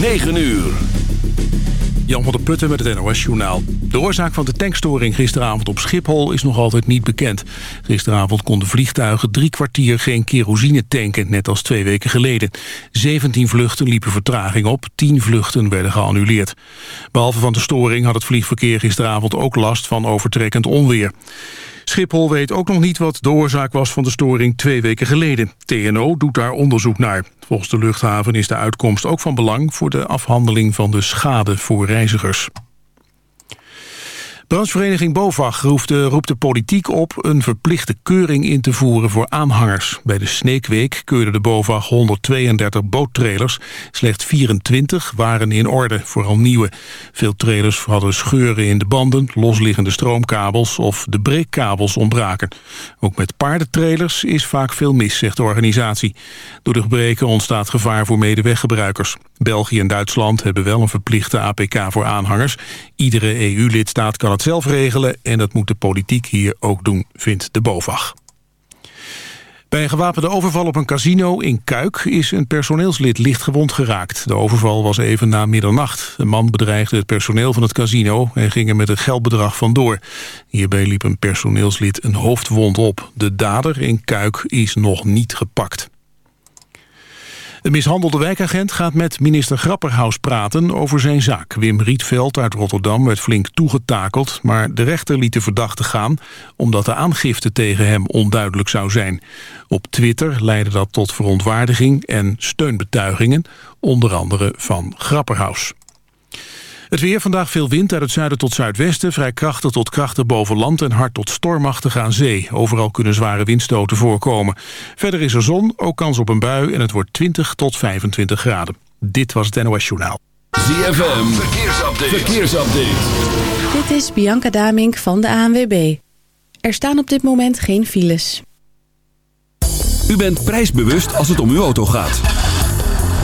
9 uur. Jan van der Putten met het NOS-journaal. De oorzaak van de tankstoring gisteravond op Schiphol is nog altijd niet bekend. Gisteravond konden vliegtuigen drie kwartier geen kerosine tanken, net als twee weken geleden. 17 vluchten liepen vertraging op, 10 vluchten werden geannuleerd. Behalve van de storing had het vliegverkeer gisteravond ook last van overtrekkend onweer. Schiphol weet ook nog niet wat de oorzaak was van de storing twee weken geleden. TNO doet daar onderzoek naar. Volgens de luchthaven is de uitkomst ook van belang... voor de afhandeling van de schade voor reizigers. Branchevereniging BOVAG roept de, roept de politiek op een verplichte keuring in te voeren voor aanhangers. Bij de Sneekweek keurde de BOVAG 132 boottrailers. Slechts 24 waren in orde, vooral nieuwe. Veel trailers hadden scheuren in de banden, losliggende stroomkabels of de breekkabels ontbraken. Ook met paardentrailers is vaak veel mis, zegt de organisatie. Door de gebreken ontstaat gevaar voor medeweggebruikers. België en Duitsland hebben wel een verplichte APK voor aanhangers. Iedere EU-lidstaat kan het zelf regelen en dat moet de politiek hier ook doen, vindt de BOVAG. Bij een gewapende overval op een casino in Kuik is een personeelslid lichtgewond geraakt. De overval was even na middernacht. Een man bedreigde het personeel van het casino en ging er met een geldbedrag vandoor. Hierbij liep een personeelslid een hoofdwond op. De dader in Kuik is nog niet gepakt. De mishandelde wijkagent gaat met minister Grapperhaus praten over zijn zaak. Wim Rietveld uit Rotterdam werd flink toegetakeld... maar de rechter liet de verdachte gaan... omdat de aangifte tegen hem onduidelijk zou zijn. Op Twitter leidde dat tot verontwaardiging en steunbetuigingen... onder andere van Grapperhaus. Het weer, vandaag veel wind uit het zuiden tot zuidwesten... vrij krachtig tot krachtig boven land en hard tot stormachtig aan zee. Overal kunnen zware windstoten voorkomen. Verder is er zon, ook kans op een bui... en het wordt 20 tot 25 graden. Dit was het NOS Journaal. ZFM, verkeersupdate. verkeersupdate. Dit is Bianca Damink van de ANWB. Er staan op dit moment geen files. U bent prijsbewust als het om uw auto gaat.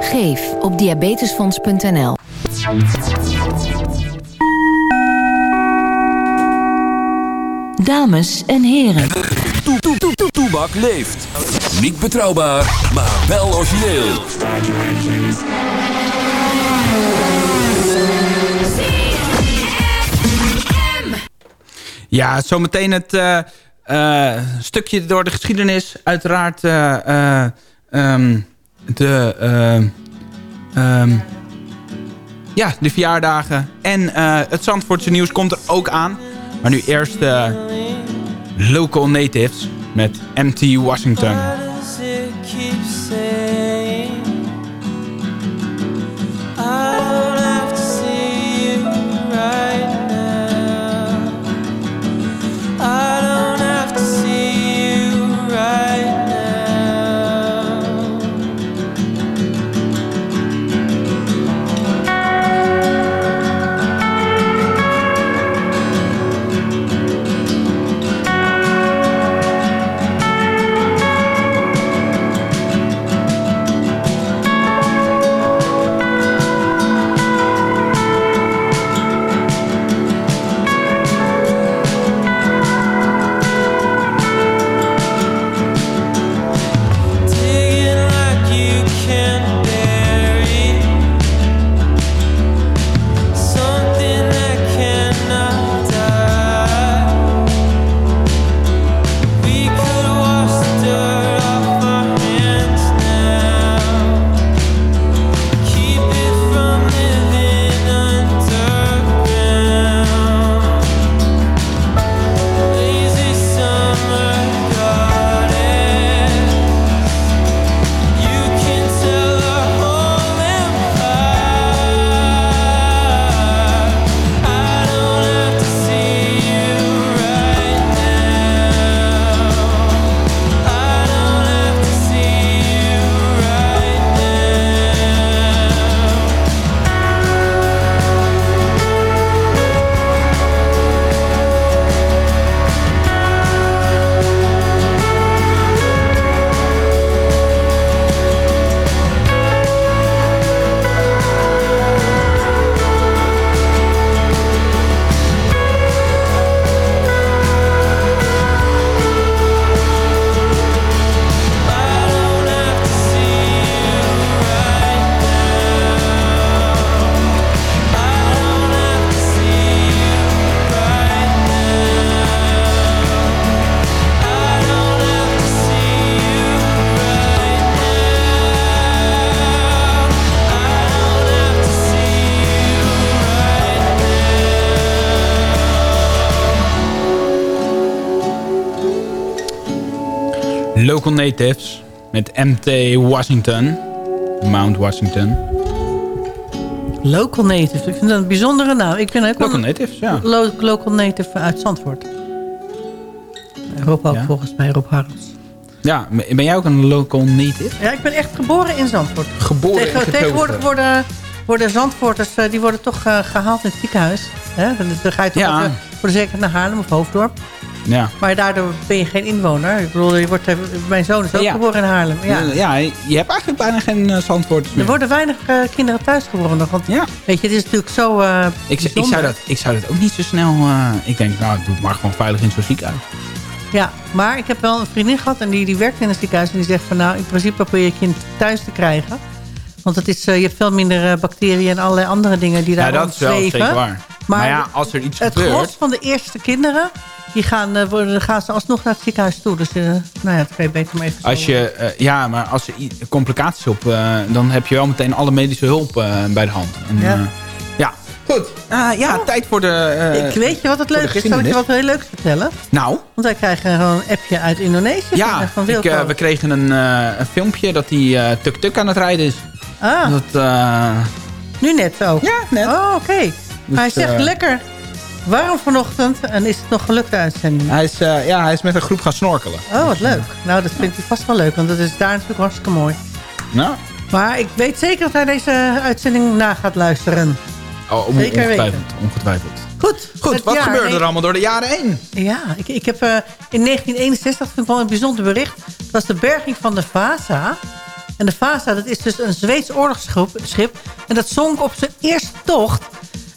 Geef op diabetesfonds.nl. Dames en heren. Toe, toe, toe, toe, Toebak leeft. Niet betrouwbaar, maar wel origineel. Ja, zometeen het eh, eh, stukje door de geschiedenis. Uiteraard ehm, de, ehm, ehm, ja, de verjaardagen. En eh, het Zandvoortse nieuws komt er ook aan. Maar nu eerst eh, Local Natives met MT Washington. Local Natives met MT Washington. Mount Washington. Local Native. Ik vind dat een bijzondere naam. Ik ben ook Local een Natives, ja. lo- local Native uit Zandvoort. Rob ook Ja. volgens mij, Rob Harms. Ja, ben jij ook een local native? Ja, ik ben echt geboren in Zandvoort. Geboren Tegen- tegenwoordig worden, worden Zandvoorters eh, die worden toch eh, gehaald in het ziekenhuis. Hè? Dan, ga je toch Ja. altijd voor de zekerheid naar Haarlem of Hoofddorp. Ja. Maar daardoor ben je geen inwoner. Ik bedoel, je wordt, mijn zoon is ook Ja. geboren in Haarlem. Ja. Ja. je hebt eigenlijk bijna geen uh, zandwoorders Er worden weinig eh, kinderen thuisgeboren nog. Want Ja. weet je, het is natuurlijk zo eh, Ik, ik, zou dat, ik zou dat ook niet zo snel... ik denk, nou, doe het maar gewoon veilig in zo'n ziekenhuis. Ja, maar ik heb wel een vriendin gehad en die, die werkt in een ziekenhuis. En die zegt van nou, in principe probeer je kind thuis te krijgen. Want het is, je hebt veel minder bacteriën en allerlei andere dingen die daar Ja, dat is wel zeker waar. Maar, Maar ja, als er iets het gebeurt... gros van de eerste kinderen, die gaan, eh, worden, gaan ze alsnog naar het ziekenhuis toe. Dus eh, nou ja, dat kan je beter maar even Als je, eh, ja, maar als er complicaties op... eh, dan heb je wel meteen alle medische hulp eh, bij de hand. En, Ja. eh, ja. Goed. Eh, ja, tijd voor de... ik weet je wat het leuk is? Zal ik je wat heel leuks vertellen? Nou, Want wij krijgen gewoon een appje uit Indonesië. ja, van, ik, we kregen een, eh, een filmpje dat hij eh, tuk-tuk aan het rijden is. ah, Dat, eh, nu net zo. ja, net. Oh, oké. Maar hij zegt lekker warm vanochtend en is het nog gelukt de uitzending. Hij is, eh, ja, hij is met een groep gaan snorkelen. Oh, wat leuk. Nou, dat vindt hij vast wel leuk, want dat is daar natuurlijk hartstikke mooi. Nou, Maar ik weet zeker dat hij deze uitzending na gaat luisteren. oh, on- Zeker ongetwijfeld. ongetwijfeld. Goed. Goed, wat gebeurde er allemaal door de jaren heen? Ja, ik, ik heb eh, in 1961, dat vind ik wel een bijzonder bericht... dat was de berging van de Vasa. En de Vasa, dat is dus een Zweeds oorlogsschip. schip, En dat zonk op zijn eerste tocht.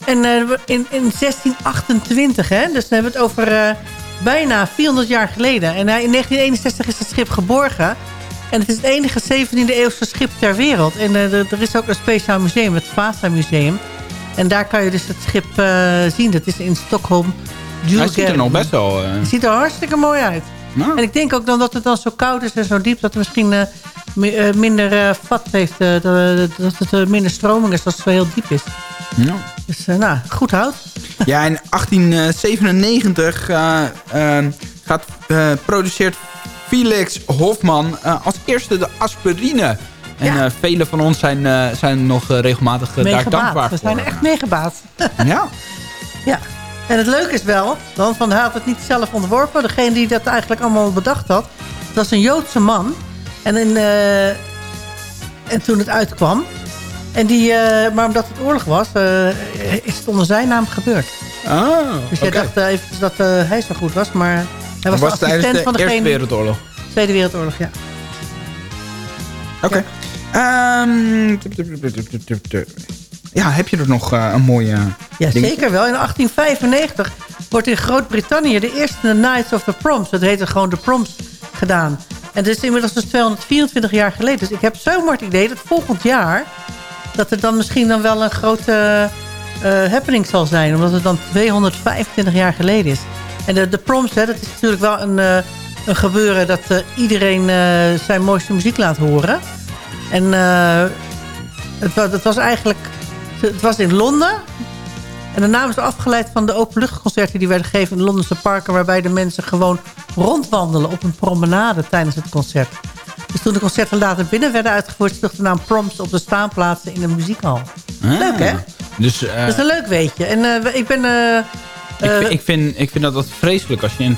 En eh, in, in 1628, hè. Dus dan hebben we het over eh, bijna 400 jaar geleden. En in 1961 is het schip geborgen. En het is het enige 17e eeuwse schip ter wereld. En eh, er er is ook een speciaal museum, het Vasa Museum. En daar kan je dus het schip zien. Dat is in Stockholm. Hij ziet er nog best wel... Het ziet er hartstikke mooi uit. nou, En ik denk ook dan dat het dan zo koud is en zo diep... dat het misschien mi- minder eh, vat heeft. eh, dat, het eh, minder stroming is als het zo heel diep is. nou. Dus eh, nou, goed hout. Ja, in 1897 eh, eh, gaat, eh, produceert Felix Hofman eh, als eerste de aspirine. En Ja. eh, velen van ons zijn, eh, zijn nog eh, regelmatig eh, daar dankbaar We voor. zijn echt meegebaat. Ja. ja. En het leuke is wel, want van, had het niet zelf ontworpen. Degene die dat eigenlijk allemaal bedacht had, dat was een Joodse man. En, in, eh, en toen het uitkwam. En die, eh, maar omdat het oorlog was, eh, is het onder zijn naam gebeurd. Ah, Dus jij dacht even dat hij zo goed was, maar hij was, was de tijdens assistent de van degene... Eerste Wereldoorlog. Tweede Wereldoorlog, ja. Oké. Ehm, ja, heb je er nog een mooie... Ja, zeker wel. In 1895 wordt in Groot-Brittannië de eerste Nights of the Proms, dat heette gewoon de Proms, gedaan. En dat is inmiddels dus 224 jaar geleden. Dus ik heb zomaar het idee dat volgend jaar... dat er dan misschien dan wel een grote eh, happening zal zijn. Omdat het dan 225 jaar geleden is. En de, de Proms, hè, dat is natuurlijk wel een, eh, een gebeuren... dat eh, iedereen zijn mooiste muziek laat horen. En het, het was eigenlijk... Het was in Londen. En de naam is afgeleid van de openluchtconcerten... die werden gegeven in Londense parken... waarbij de mensen gewoon rondwandelen op een promenade tijdens het concert. Dus toen de concerten later binnen werden uitgevoerd... sloeg de naam Proms op de staanplaatsen in een muziekhal. Leuk, hè? Dus eh, Dat is een leuk weetje. En eh, ik ben... eh, ik, vind- ik, vind, ik vind dat dat vreselijk als je in,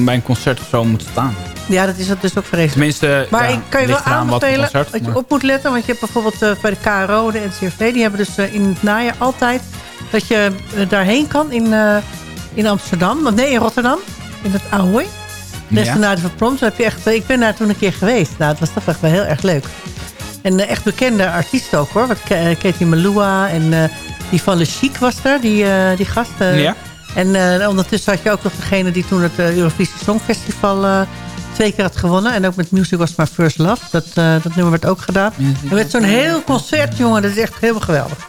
bij een concert of zo moet staan. ja, dat is, dat is ook vreselijk. Tenminste, Maar ja, ik kan je wel wat aanbevelen dat je maar- op moet letten. Want je hebt bijvoorbeeld eh, bij de KRO, de NCRV... die hebben dus eh, in het najaar altijd dat je eh, daarheen kan in, eh, in Amsterdam. Want nee, in Rotterdam. In het Ahoy. Des Ja. van Proms. Heb je echt, eh, ik ben daar toen een keer geweest. Nou, het was toch echt wel heel erg leuk. En eh, echt bekende artiesten ook hoor. Eh, Katie Melua en eh, die van Le Chic was er. Die, eh, die gast. eh. Ja. En eh, ondertussen had je ook nog degene die toen het eh, Eurovisie Songfestival eh, twee keer had gewonnen. En ook met Music Was My First Love. Dat, dat nummer werd ook gedaan. En met zo'n heel concert, jongen. Dat is echt helemaal geweldig.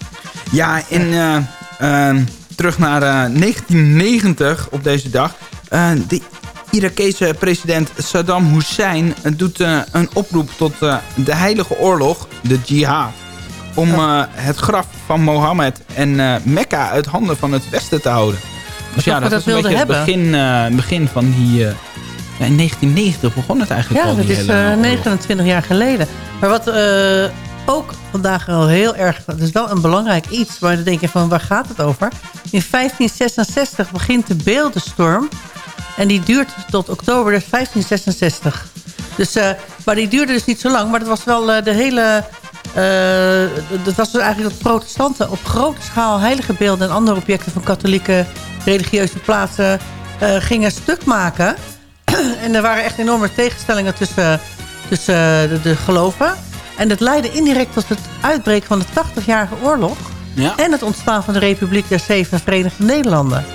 Ja, in, eh, eh, terug naar eh, 1990 op deze dag. De Irakese president Saddam Hussein doet een oproep tot de heilige oorlog, de jihad. Om het graf van Mohammed en eh, Mekka uit handen van het westen te houden. Dus ja, dat dat was een beetje wilden het begin, eh, begin van die, eh, Ja, in 1990 begon het eigenlijk Ja, al. dat die is hele eh, oorlog. 29 jaar geleden. Maar wat eh, ook vandaag wel heel erg... Dat is wel een belangrijk iets. Maar dan denk je van, waar gaat het over? In 1566 begint de beeldenstorm. En die duurt tot oktober 1566. Dus, eh, maar die duurde dus niet zo lang. Maar dat was wel eh, de hele... eh, dat was dus eigenlijk dat protestanten op grote schaal heilige beelden... en andere objecten van katholieke religieuze plaatsen... eh, gingen stuk maken. en er waren echt enorme tegenstellingen tussen, tussen eh, de, de geloven. En dat leidde indirect tot het uitbreken van de 80-jarige oorlog... Ja. en het ontstaan van de Republiek der Zeven Verenigde Nederlanden.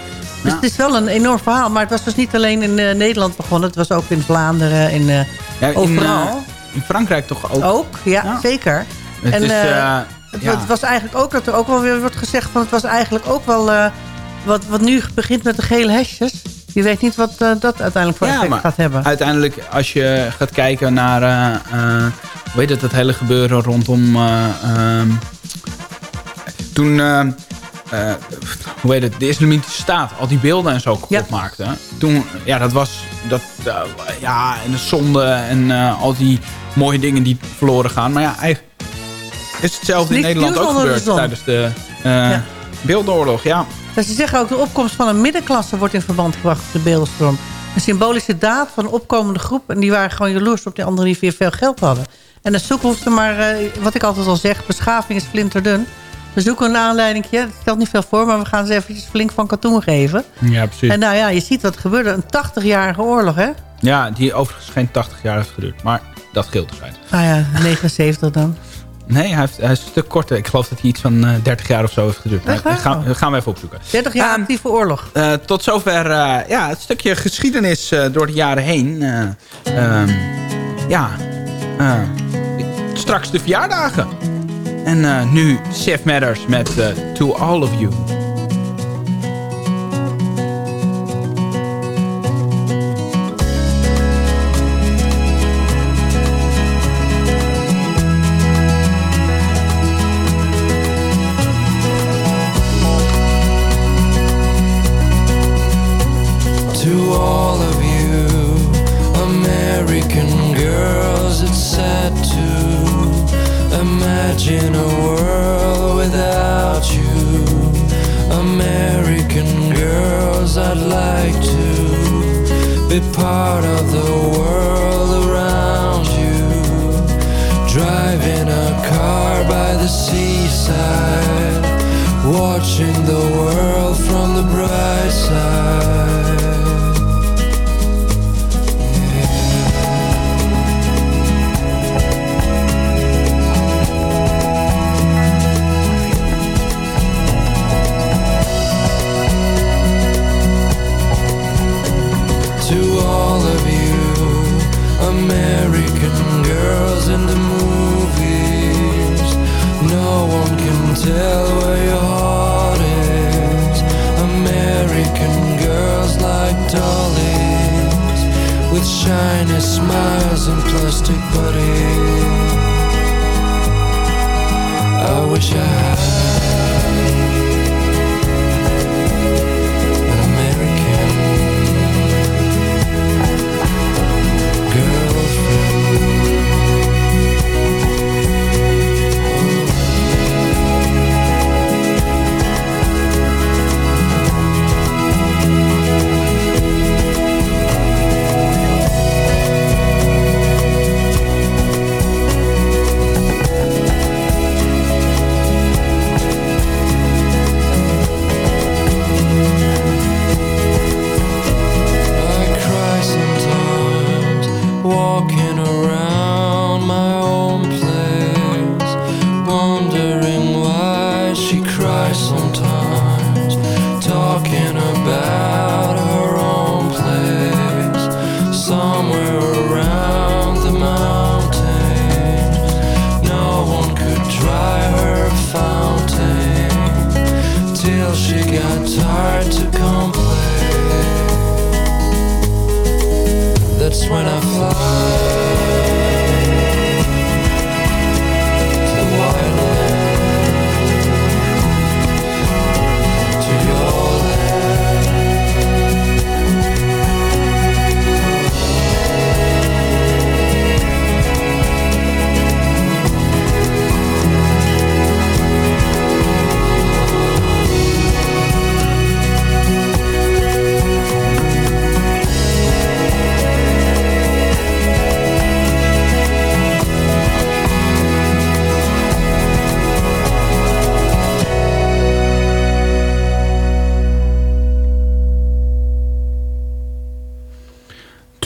Dus Ja. het is wel een enorm verhaal. Maar het was dus niet alleen in Nederland begonnen. Het was ook in Vlaanderen, in, eh, Ja, in, overal. eh, in Frankrijk toch ook. ook, ja, Ja. zeker. Het en, is, eh, eh, Het, ja. was eigenlijk ook, dat er ook wel weer wordt gezegd... van het was eigenlijk ook wel... eh, wat, wat nu begint met de gele hesjes. Je weet niet wat dat uiteindelijk voor Ja, effect maar gaat hebben. Uiteindelijk, als je gaat kijken naar... eh, hoe heet het, dat hele gebeuren rondom... eh, ehm, toen... hoe heet het, de islamitische staat al die beelden en zo kapot Ja. maakte. Toen, ja, dat was, dat, ja, en de zonde en al die mooie dingen die verloren gaan. Maar ja, eigenlijk is hetzelfde in Nederland ook de gebeurd tijdens de eh Ja. beeldenoorlog. Ja, Dus ze zeggen ook de opkomst van een middenklasse wordt in verband gebracht met de beeldenstorm. Een symbolische daad van een opkomende groep. En die waren gewoon jaloers op die anderen die weer veel geld hadden. En de zoek hoeft er maar, eh, wat ik altijd al zeg, beschaving is flinterdun. We zoeken een aanleidingje. Het stelt niet veel voor, maar we gaan ze eventjes flink van katoen geven. ja precies. En nou ja, je ziet wat er gebeurde. Een 80-jarige oorlog, hè? Ja, die overigens geen 80 jaar heeft geduurd. Maar dat scheelt dus uit. Nou ja, 79 dan. Nee, hij, heeft, hij is een stuk korter. Ik geloof dat hij iets van eh 30 jaar of zo heeft geduurd. Gaan, Oh. gaan we even opzoeken. 30 jaar Ehm, actieve oorlog. Eh, tot zover eh, ja, het stukje geschiedenis eh, door de jaren heen. Eh, ehm, ja, eh, straks de verjaardagen. En eh, nu Chef Matters met eh, To All of You. Imagine a world without you. American girls, I'd like to be part of the world around you. Driving a car by the seaside, watching the world from the bright side. American girls in the movies. No one can tell where your heart is. American girls like dollies With shiny smiles and plastic bodies. I wish I had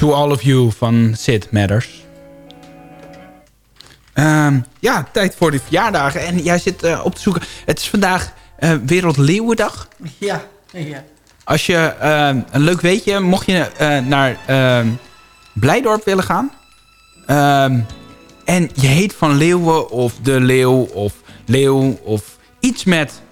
To All of You van Sid Matters. Ehm, ja, tijd voor de verjaardagen. En jij zit eh, op te zoeken. Het is vandaag eh Wereldleeuwendag. Ja, ja. Als je eh, een leuk weetje, mocht je eh, naar ehm, Blijdorp willen gaan. ehm, en je heet van Leeuwen of De Leeuw of Leeuw of iets met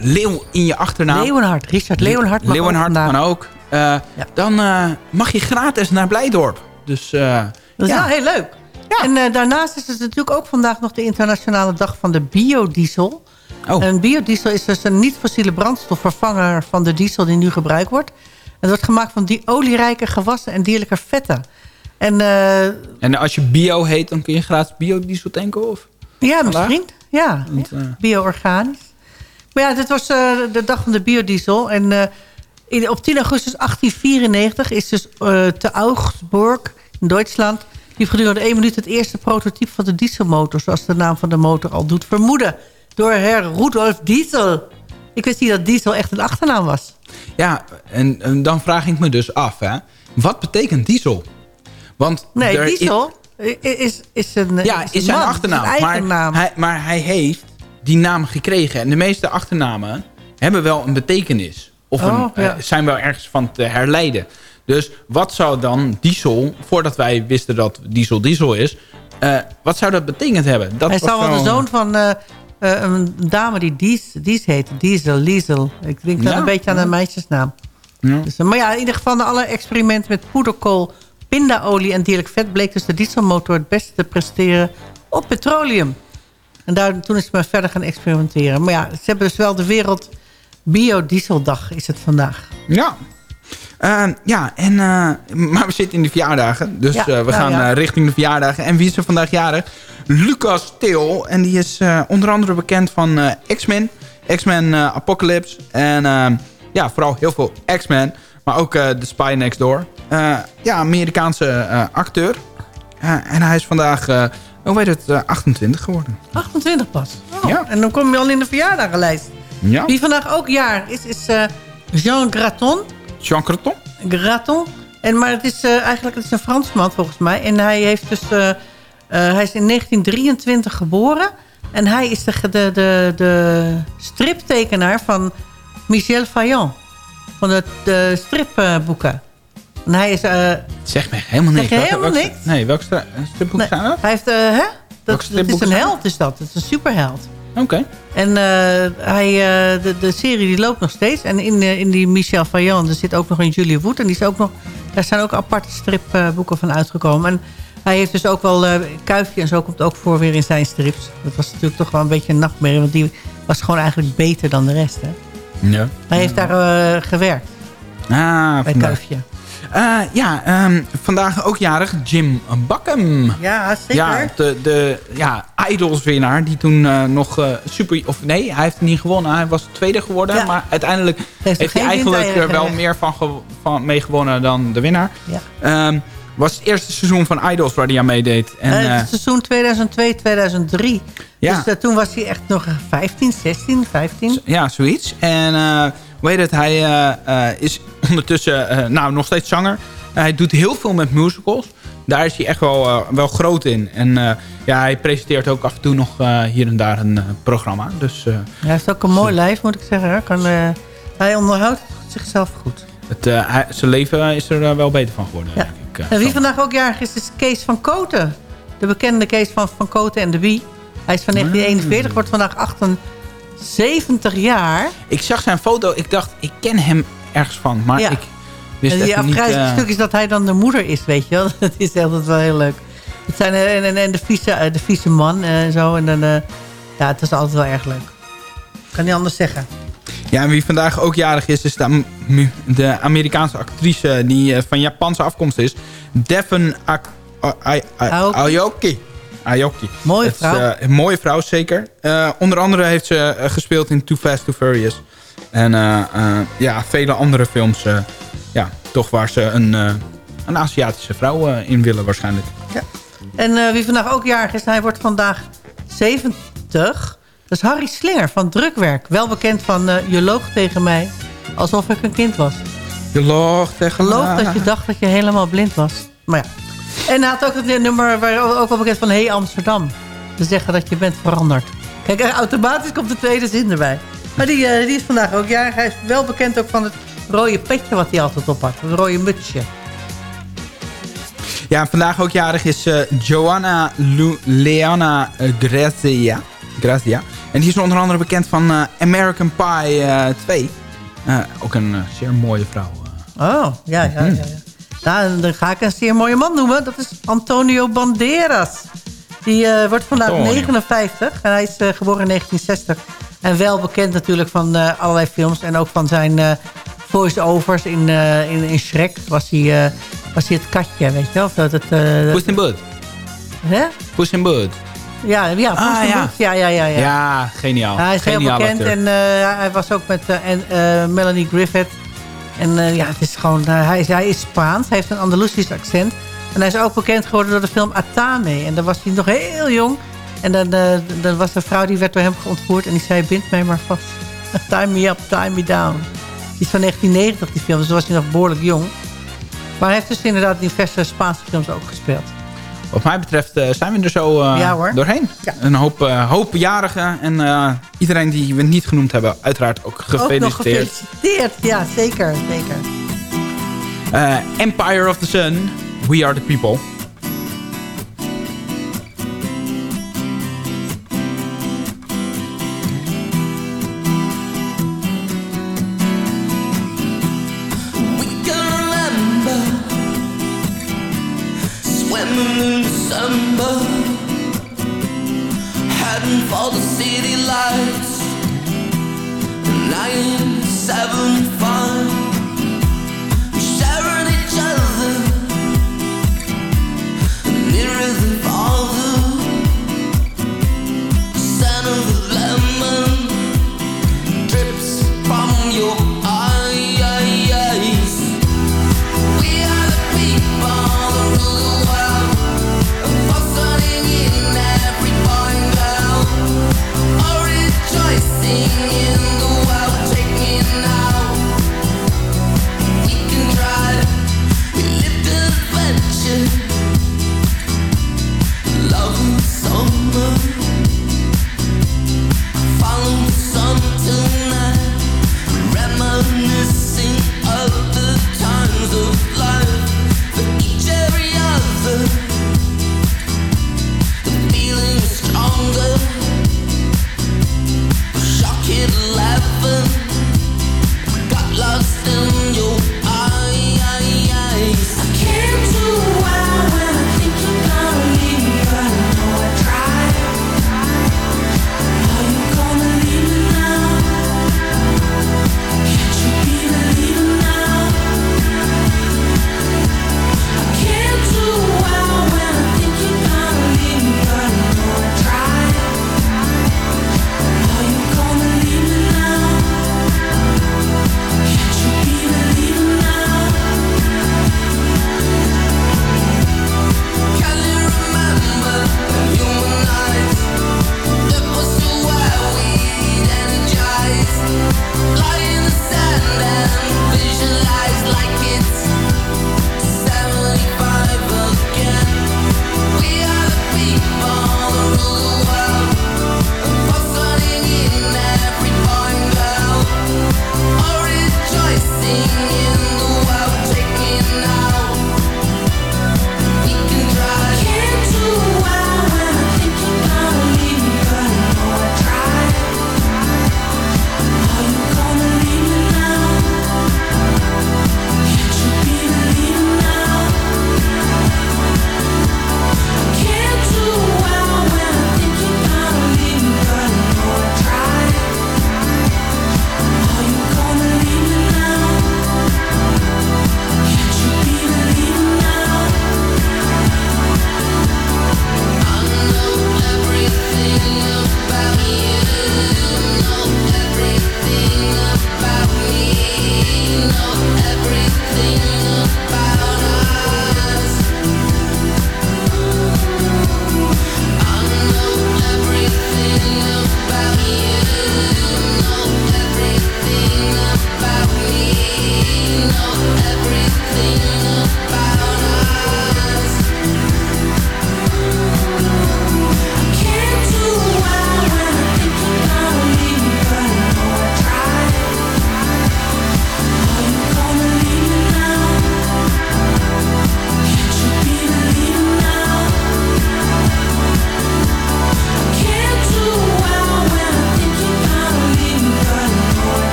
Leeuw in je achternaam. Leeuwenhard, Richard Leeuwenhard Leeuwenhard kan ook. Eh, Dan eh, mag je gratis naar Blijdorp. Dus eh, Dat is ja. wel heel leuk. En daarnaast is het natuurlijk ook vandaag nog de internationale dag van de biodiesel. Oh. En biodiesel is dus een niet-fossiele brandstofvervanger van de diesel die nu gebruikt wordt. Het wordt gemaakt van die olierijke gewassen en dierlijke vetten. En En als je bio heet, dan kun je gratis biodiesel tanken? Of? ja, Vandaag? misschien. Ja, bio-organisch. Maar ja, dit was de dag van de biodiesel. En in, op 10 augustus 1894 is dus eh, te Augsburg in Duitsland... die gedurende één minuut het eerste prototype van de dieselmotor... zoals de naam van de motor al doet vermoeden... door her Rudolf Diesel. Ik wist niet dat Diesel echt een achternaam was. Ja, en, en dan vraag ik me dus af, hè. Wat betekent diesel? Want Nee, Diesel is, is een ja, is zijn man, achternaam. Zijn maar, naam. Hij, maar hij heeft die naam gekregen. En de meeste achternamen hebben wel een betekenis. Of een, Oh, ja. eh, zijn wel ergens van te herleiden. Dus wat zou dan diesel, voordat wij wisten dat diesel diesel is... eh, wat zou dat betekend hebben? Dat Hij zou wel de zoon van eh, een dame die Dies, Dies heette. Diesel, Liesel. Ik denk dan Ja, een beetje aan een meisjesnaam. Ja. Dus, maar ja, in ieder geval alle experimenten met poederkool, pindaolie en dierlijk vet... bleek dus de dieselmotor het beste te presteren op petroleum. En daar, toen is men verder gaan experimenteren. Maar ja, ze hebben dus wel de wereld biodieseldag is het vandaag. Ja. Eh, ja, en, eh, maar we zitten in de verjaardagen. Dus Ja, eh, we nou gaan ja. richting de verjaardagen. En wie is er vandaag jarig? Lucas Theo. En die is onder andere bekend van X-Men. X-Men Apocalypse. En ja, vooral heel veel X-Men. Maar ook The Spy Next Door. Ja, Amerikaanse acteur. En hij is vandaag, hoe weet het, eh, 28 geworden. 28 pas. Oh, Ja. En dan kom je al in de verjaardagenlijst. Ja. Wie vandaag ook jaar is, is eh, Jean Graton. Jean Creton? Graton. En, maar het is eh, eigenlijk het is een Fransman volgens mij. En hij, heeft dus, eh, hij is in 1923 geboren. En hij is de, de, de, de striptekenaar van Michel Vaillant. Van de, de stripboeken. En hij is... Zeg me helemaal niks. Zeg helemaal niks? Nee, welke stripboek nee, zijn dat? hij heeft... eh, hè? Dat, dat is een held is dat. Het is een superheld. Oké. En eh, hij, eh, de, de serie die loopt nog steeds. En in, eh, in die Michel Vaillant er zit ook nog een Julia Wood. En die is ook nog, daar zijn ook aparte stripboeken van uitgekomen. En hij heeft dus ook wel... Kuifje en zo komt ook voor weer in zijn strips. Dat was natuurlijk toch wel een beetje een nachtmerrie. Want die was gewoon eigenlijk beter dan de rest. Hè? Ja. Hij heeft daar gewerkt Ah, bij. Kuifje. Eh, ja, ehm, vandaag ook jarig Jim Bakken. Ja, zeker. Ja, de, de ja, Idols-winnaar die toen eh, nog eh, super... Of nee, hij heeft niet gewonnen. Hij was tweede geworden. Ja. Maar uiteindelijk heeft, hij eigenlijk er wel meer van, van mee gewonnen dan de winnaar. Ja. Ehm, was het eerste seizoen van Idols waar hij aan meedeed. En, het seizoen 2002, 2003. Ja. Dus toen was hij echt nog 15, 16, 15. Ja, zoiets. En heet het, hij uh, uh, is ondertussen uh, nou, nog steeds zanger. hij doet heel veel met musicals. Daar is hij echt wel, wel groot in. En ja, hij presenteert ook af en toe nog hier en daar een programma. Dus, hij heeft ook een mooi lijf, moet ik zeggen. Kan, hij onderhoudt zichzelf goed. Het, zijn leven is er wel beter van geworden. Ja. Ik, en wie vandaag ook jarig is, is Kees van Koten. De bekende Kees van Van Koten en de Wie. Hij is van 1941, mm. wordt vandaag 78 jaar. Ik zag zijn foto, ik dacht, ik ken hem ergens van. Maar ja. ik wist en die even niet... uh... stuk is dat hij dan de moeder is, weet je wel. Dat is altijd wel heel leuk. Het zijn, en, en, en de, vieze, de vieze man en zo. En dan, uh, ja, het is altijd wel erg leuk. Ik kan niet anders zeggen. Ja, en wie vandaag ook jarig is, is de, de Amerikaanse actrice die van Japanse afkomst is. Devon Aoki. Aoki. Mooie vrouw. Is, uh, een mooie vrouw, zeker. Uh, onder andere heeft ze uh, gespeeld in Too Fast, Too Furious. En ja, vele andere films. ja, toch waar ze een, een Aziatische vrouw in willen waarschijnlijk. Ja. En wie vandaag ook jarig is, hij wordt vandaag 70. Dat is Harry Slinger van Drukwerk. Wel bekend van Je loog tegen mij alsof ik een kind was. Je loog tegen Geloof dat je dacht dat je helemaal blind was. Maar ja. En hij had ook het nummer waar ook wel bekend van Hey Amsterdam. Te zeggen dat je bent veranderd. Kijk, eh, automatisch komt de tweede zin erbij. Maar die, eh, die is vandaag ook jarig. Hij is wel bekend ook van het rode petje wat hij altijd op had. Het rode mutsje. Ja, en vandaag ook jarig is eh, Joanna Lu Leana Grazia. Grazia. En die is onder andere bekend van American Pie eh, 2. Eh, ook een zeer mooie vrouw. Oh, ja, ja, ja. ja. Nou, dan ga ik een zeer mooie man noemen. Dat is Antonio Banderas. Die eh, wordt vandaag Antonio. 59. En hij is eh, geboren in 1960. En wel bekend natuurlijk van eh, allerlei films. En ook van zijn voice-overs in, in, in Shrek. Was hij, was hij het katje, weet je wel? Of dat het, Puss in Boot. hè? Puss in Boot. Ja, ja, Ah, ja. Ja, ja, ja, ja. Ja, geniaal. Hij is heel bekend acteur. en hij was ook met Melanie Griffith. En eh, ja, het is gewoon, eh, hij, hij is Spaans, hij heeft een Andalusisch accent. En hij is ook bekend geworden door de film Atame. En dan was hij nog heel jong. En dan, eh, dan was een vrouw die werd door hem ontvoerd en die zei, bind mij maar vast. Tie me up, tie me down. Die is van 1990, die film, dus was hij nog behoorlijk jong. Maar hij heeft dus inderdaad in diverse Spaanse films ook gespeeld. Wat mij betreft eh, zijn we er zo eh, Ja, doorheen. Ja. Een hoop, hoop jarigen. En iedereen die we niet genoemd hebben, uiteraard ook Ook nog gefeliciteerd. gefeliciteerd, ja, zeker, zeker. Empire of the Sun, We Are the People.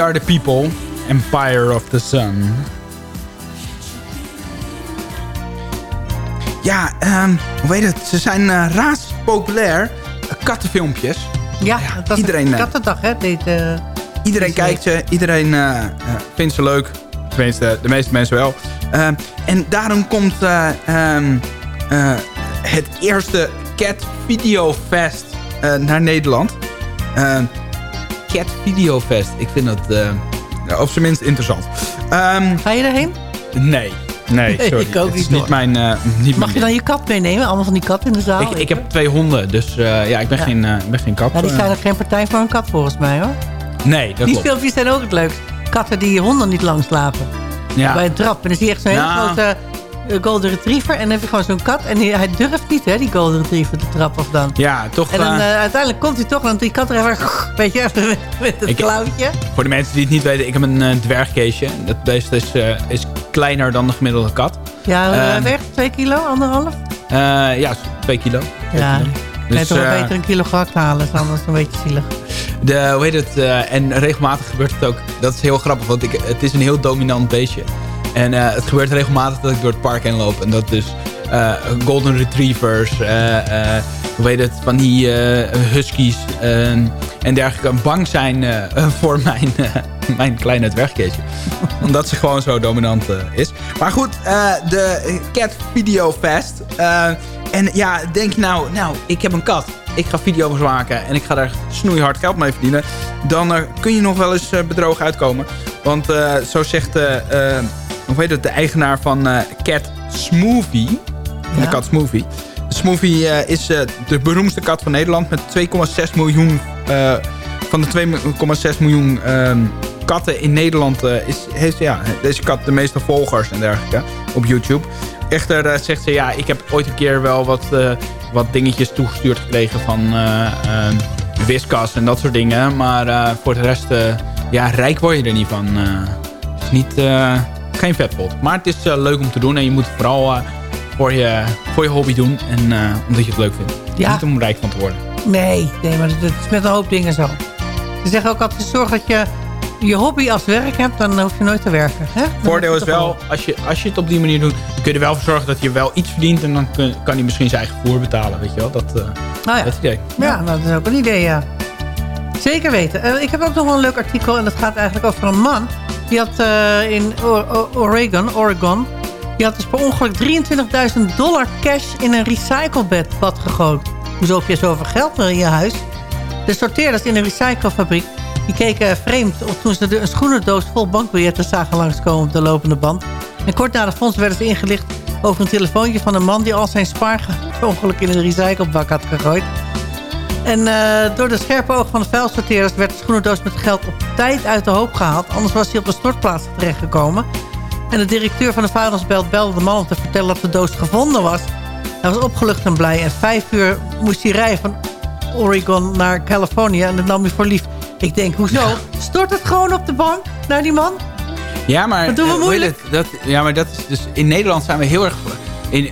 We Are The People, Empire of the Sun. Ja, ehm, hoe weet het? Ze zijn eh populair. Kattenfilmpjes. Ja, dat was iedereen, een eh, kattendag, hè? Deed, eh, Iedereen kijkt ze, iedereen vindt ze leuk. Tenminste, de meeste mensen wel. Ehm, en daarom komt eh, ehm, eh, het eerste Cat Video Fest naar Nederland. Cat Video Fest. Ik vind dat eh, op zijn minst interessant. Ehm, Ga je erheen? nee, nee, Nee, sorry. ik ook niet, niet mijn, eh, niet Mag je dan je kat meenemen? Allemaal van die kat in de zaal? ik, ik heb twee honden, dus eh, ja, ik ben, Ja. Geen, ik ben geen kat. Ja, die zijn ook geen partij voor een kat volgens mij, hoor. nee, dat die klopt. filmpjes zijn ook het leukst. Katten die honden niet lang slapen. Ja. Bij een trap. En dan zie je echt zo'n hele Nou. grote golden retriever. En dan heb je gewoon zo'n kat. En die, hij durft niet, hè, die golden retriever te trappen of dan. ja, toch... En dan eh, eh, uiteindelijk komt hij toch, want die kat er even, weet je, even met, met het Ik- klauwtje. Voor de mensen die het niet weten, ik heb een eh, dwergkeesje. Dat beest is, eh, is kleiner dan de gemiddelde kat. Ja, uh, Ehm. weegt twee kilo, anderhalf? Eh, ja, twee kilo. Twee Ja, kilo. Dus, toch eh, beter een kilo gehakt halen, is anders een beetje zielig. de, hoe heet het? eh, en regelmatig gebeurt het ook. Dat is heel grappig, want ik, het is een heel dominant beestje. En eh, het gebeurt regelmatig dat ik door het park heen loop. En dat dus golden retrievers, eh, hoe heet het, van die huskies eh, en dergelijke bang zijn voor mijn, mijn kleine dwergkeesje. Omdat ze gewoon zo dominant is. Maar goed, de Cat Video Fest. En ja, denk je nou, nou, ik heb een kat. Ik ga video's maken en ik ga daar snoeihard geld mee verdienen. Dan kun je nog wel eens bedrogen uitkomen. Want zo zegt hoe heet het, de eigenaar van eh, Cat Smoothie. Van Ja. de kat Smoothie. Smoothie eh, is eh, de beroemdste kat van Nederland. Met 2,6 miljoen... van de 2,6 miljoen ehm, katten in Nederland... is, heeft ja, deze kat de meeste volgers en dergelijke op YouTube. Echter zegt ze... Ja, ik heb ooit een keer wel wat, wat dingetjes toegestuurd gekregen van... Whiskas en dat soort dingen. Maar voor de rest... ja, rijk word je er niet van. het is niet... geen vetpot. Maar het is eh, leuk om te doen. En je moet het vooral eh, voor, je, voor je hobby doen. En eh, omdat je het leuk vindt. Ja. Niet om rijk van te worden. Nee, nee, maar dat is met een hoop dingen zo. Ze zeggen ook altijd, zorg dat je je hobby als werk hebt, dan hoef je nooit te werken. Hè? Dan Voordeel is wel, als je, als je het op die manier doet... kun je er wel voor zorgen dat je wel iets verdient. En dan kun- kan hij misschien zijn eigen voer betalen. Weet je wel? Dat, Ah, ja. dat idee. Ja, nou, dat is ook een idee, ja. Zeker weten. Ik heb ook nog wel een leuk artikel en dat gaat eigenlijk over een man. Die had eh, in Oregon, Oregon, die had dus per ongeluk 23.000 dollar cash in een recyclebed bad gegooid. Hoezo heb je zoveel geld in je huis? De sorteerders in de recyclefabriek die keken vreemd op toen ze een schoenendoos vol bankbiljetten zagen langskomen op de lopende band. En kort na de fonds werden ze ingelicht over een telefoontje van een man die al zijn spaargeld ongeluk in een recyclebak had gegooid. En eh, door de scherpe ogen van de vuilsorteerders werd de schoenendoos met geld op tijd uit de hoop gehaald. Anders was hij op de stortplaats terechtgekomen. En de directeur van de vuilnisbelt belde de man om te vertellen dat de doos gevonden was. Hij was opgelucht en blij. En vijf uur moest hij rijden van Oregon naar Californië. En dat nam hij voor lief. Ik denk, hoezo? Stort het gewoon op de bank naar die man? Ja, maar, Wat doen we eh, moeilijk? Dat, ja, maar dat is dus in Nederland zijn we heel erg, in,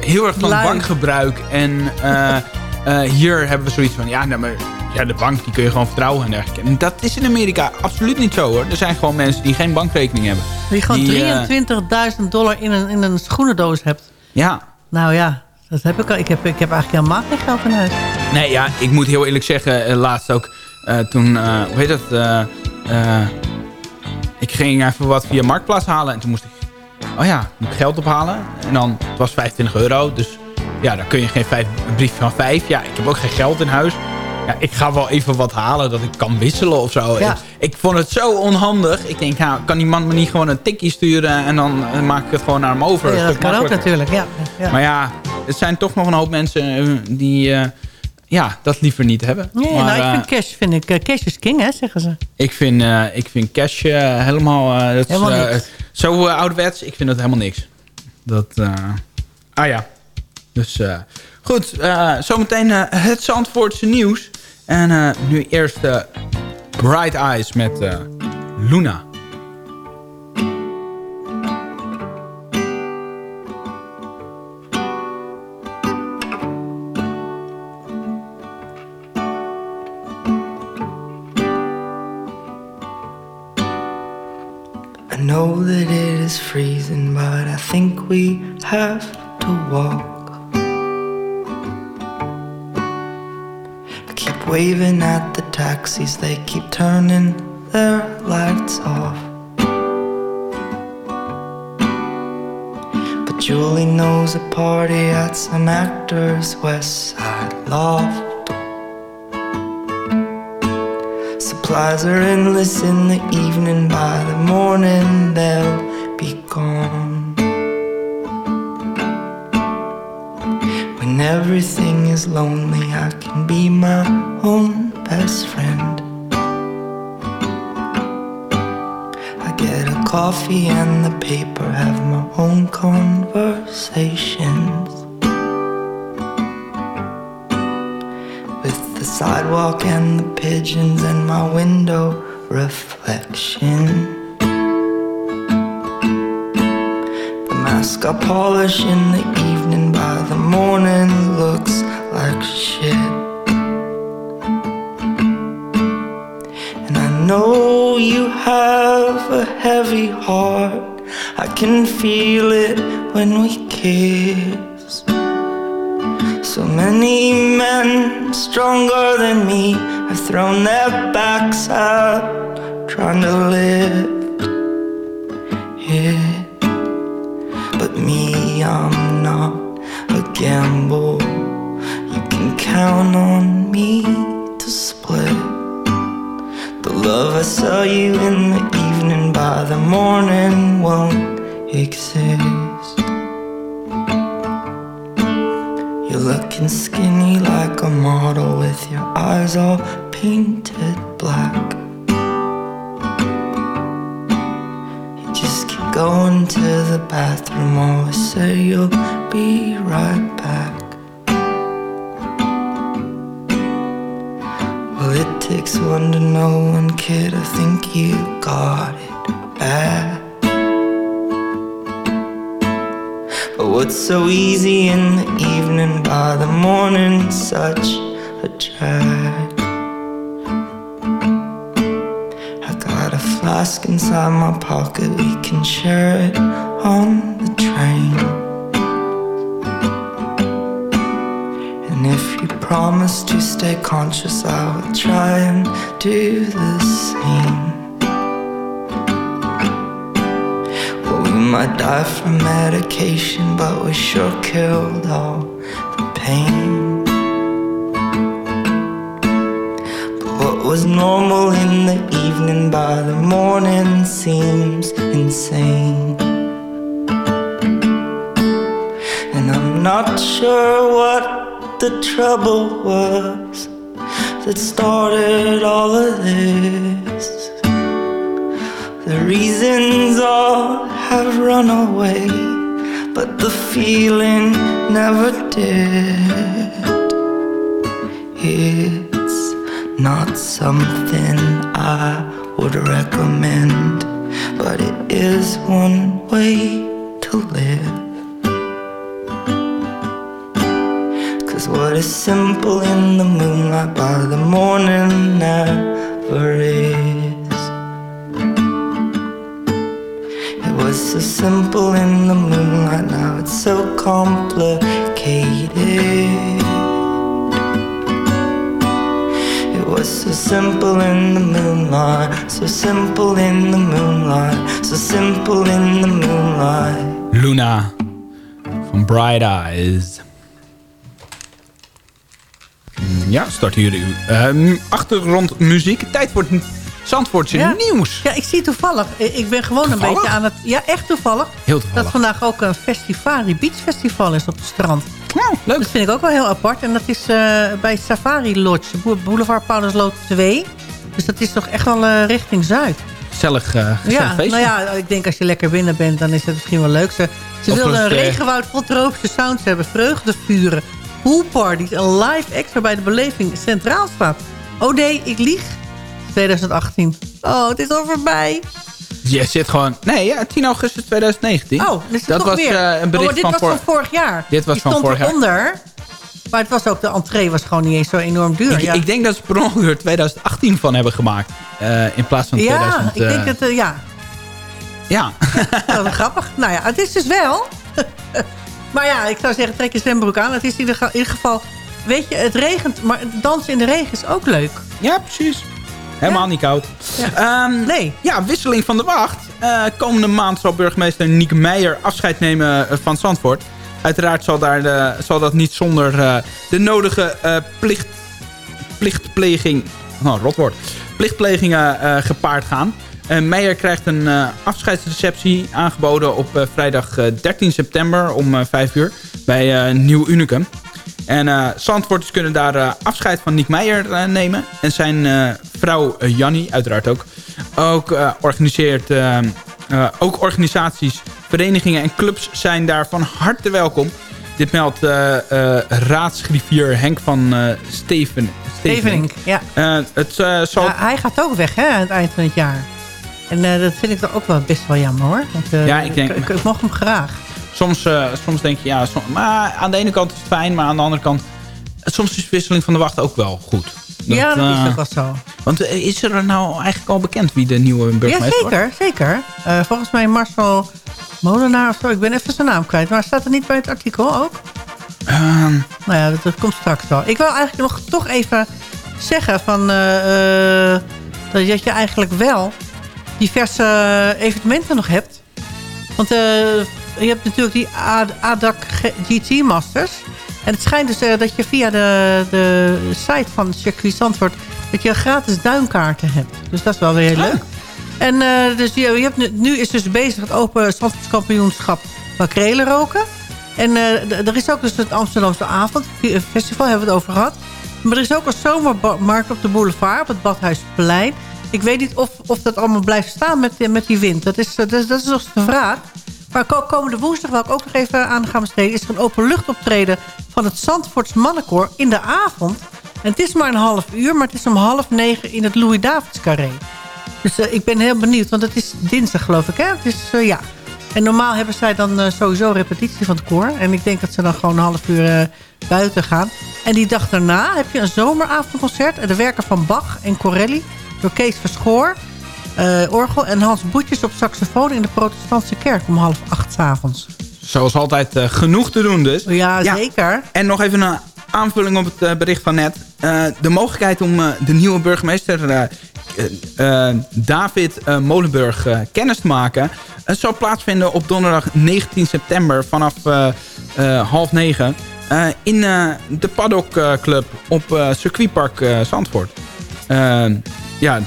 heel erg van Lui. bankgebruik. En eh, eh, hier hebben we zoiets van, ja, nou, maar, ja, de bank die kun je gewoon vertrouwen en dergelijke. En dat is in Amerika absoluut niet zo hoor. Er zijn gewoon mensen die geen bankrekening hebben. Die gewoon Die, eh, 23.000 dollar in een, in een schoenendoos hebt. Ja, Nou ja, dat heb ik al. Ik heb, ik heb eigenlijk helemaal geen geld in huis. Nee, ja, ik moet heel eerlijk zeggen, eh, laatst ook, toen, eh, hoe heet dat, ik ging even wat via Marktplaats halen en toen moest ik, oh ja, moet ik geld ophalen. En dan, het was 25 euro, dus ja, dan kun je geen vijf, een brief van 5. Ja, ik heb ook geen geld in huis. Ja, ik ga wel even wat halen dat ik kan wisselen of zo. Ja. Ik, ik vond het zo onhandig. Ik denk, nou, kan die man me niet gewoon een tikkie sturen en dan eh, maak ik het gewoon naar hem over. Ja, dat kan ook natuurlijk, ja. ja. Maar ja, er zijn toch nog een hoop mensen eh, die eh, ja, dat liever niet hebben. Nee, maar, nou, ik vind cash, vind ik, cash is king, hè, zeggen ze. ik, vind, ik vind cash helemaal... dat is, Helemaal niks. zo ouderwets, ik vind dat helemaal niks. Dat, ah ja. Dus eh, goed, eh, zometeen eh, het Zandvoortse nieuws. En nu eerst Bright Eyes met Luna. know that it is freezing, but I think we have to walk. Waving at the taxis, they keep turning their lights off. But Julie knows a party at some actor's West Side loft. Supplies are endless in the evening, by the morning they'll be gone. When everything is lonely, I can be my own best friend. I get a coffee and the paper, have my own conversations. With the sidewalk and the pigeons and my window reflection. The mask I polish in the evening morning looks like shit. And I know you have a heavy heart. I can feel it when we kiss. So many men stronger than me have thrown their backs out trying to lift gamble. You can count on me to split. The love I saw you in the evening by the morning won't exist. You're looking skinny like a model with your eyes all painted black. Going to the bathroom, always say you'll be right back. Well, it takes one to know one, kid. I think you got it bad. But what's so easy in the evening by the morning, such a drag. Flask inside my pocket, we can share it on the train. And if you promise to stay conscious, I will try and do the same. Well, we might die from medication, but we sure killed all the pain. Was normal in the evening by the morning seems insane. And I'm not sure what the trouble was that started all of this. The reasons all have run away, but the feeling never did. It's not something I would recommend, but it is one way to live. Cause what is simple in the moonlight by the morning never is. It was so simple in the moonlight, now it's so complicated. So simple in the moonlight, so simple in the moonlight, so simple in the moonlight. Luna van Bright Eyes. Mm, Ja, starten jullie uh, achtergrondmuziek. Tijd voor het Zandvoortse Ja. nieuws. Ja, ik zie toevallig. eh, Ik ben gewoon Toevallig? een beetje aan het... Ja, echt toevallig. Heel toevallig. Dat vandaag ook een Festivali Beach Festival is op het strand. Nou, leuk. Dat vind ik ook wel heel apart. En dat is eh, bij Safari Lodge, Boulevard Paulusloot 2. Dus dat is toch echt wel eh, richting Zuid. Gezellig, gezellig Ja, feestje. nou ja, ik denk als je lekker binnen bent, dan is het misschien wel leuk. Ze, ze Of wilden een regenwoud vol tropische sounds hebben. Vreugdevuren, poolparties, een live act waarbij de beleving centraal staat. Oh nee, ik lieg. 2018. Oh, het is al voorbij. Je zit gewoon... Nee, ja, 10 augustus 2019. Oh, dus dat toch was weer. eh, een bericht oh, dit van, was voor... van vorig jaar. Dit was Die van vorig jaar. eronder. Maar het was ook, de entree was gewoon niet eens zo enorm duur. Ik, ja. ik denk dat ze per ongeluk er 2018 van hebben gemaakt. eh, in plaats van ja, 2000. ik denk eh, dat, ja. ja, Ja. Dat is grappig. Nou ja, het is dus wel. maar ja, ik zou zeggen, trek je zwembroek aan. Het is in ieder geval- in ieder geval... Weet je, het regent, maar dansen in de regen is ook leuk. Ja, precies. Helemaal niet koud. Ehm, Nee. Ja, wisseling van de wacht. Eh, komende maand zal burgemeester Niek Meijer afscheid nemen eh, van Zandvoort. Uiteraard zal, daar de, zal dat niet zonder eh, de nodige plicht, plichtpleging... Oh, rotwoord. Plichtplegingen gepaard gaan. Meijer krijgt een afscheidsreceptie aangeboden op vrijdag eh, 13 september om eh 5 uur bij Nieuw Unicum. En Zandvoorters kunnen daar eh, afscheid van Niek Meijer eh, nemen. En zijn vrouw Jannie, uiteraard ook. Ook, organiseert, eh, eh, ook organisaties, verenigingen en clubs zijn daar van harte welkom. Dit meldt raadsgriffier Henk van Steven, Stevenink, ja. Het zal... Ja, hij gaat ook weg hè, aan het eind van het jaar. En dat vind ik dan ook wel best wel jammer hoor. Want, Ja, ik denk- Ik, ik mocht hem graag. Soms, eh, soms denk je, ja, maar aan de ene kant is het fijn, maar aan de andere kant... Soms is wisseling van de wacht ook wel goed. ja, dat eh, is ook wel zo. Want eh, is er nou eigenlijk al bekend wie de nieuwe Ja, burgemeester wordt? zeker. zeker. Eh, volgens mij Marcel Molenaar of zo. Ik ben even zijn naam kwijt. Maar staat er niet bij het artikel ook? Ehm, Nou ja, dat, dat komt straks wel. Ik wil eigenlijk nog toch even zeggen van, eh, eh, dat je eigenlijk wel diverse eh, evenementen nog hebt. Want eh, je hebt natuurlijk die ADAC GT Masters. En het schijnt dus eh, dat je via de, de site van Circuit Zandvoort... dat je gratis duinkaarten hebt. Dus dat is wel weer heel leuk. En eh, dus je, je hebt nu, is dus bezig het open Zandvoortskampioenschap makrelen roken. En eh, er is ook dus het Amsterdamse avondfestival, hebben we het over gehad. Maar er is ook een zomermarkt op de boulevard, op het Badhuisplein. Ik weet niet of, of dat allemaal blijft staan met, die- met die wind. Dat is, dat, is, dat is nog de vraag. Maar ko- komende woensdag, wil ik ook nog even aan gaan besteden... is er een openluchtoptreden van het Zandvoorts Mannenkoor in de avond. En het is maar een half uur, maar het is om half negen in het Louis-Davids Carré. Dus eh, ik ben heel benieuwd, want het is dinsdag geloof ik, hè? Eh, ja. En normaal hebben zij dan eh, sowieso repetitie van het koor. En ik denk dat ze dan gewoon een half uur buiten gaan. En die dag daarna heb je een zomeravondconcert. En de werken van Bach en Corelli door Kees Verschoor. Eh, orgel en Hans Boetjes op saxofoon in de protestantse kerk om half acht 's avonds. Zoals altijd eh, genoeg te doen dus. Ja, zeker. En nog even een aanvulling op het eh, bericht van net. Eh, de mogelijkheid om eh, de nieuwe burgemeester eh, eh, eh, David eh, Molenburg eh, kennis te maken... Het zal plaatsvinden op donderdag 19 september vanaf eh, eh, half negen... eh, in eh, de Paddock eh, Club op eh, circuitpark eh, Zandvoort. Ja,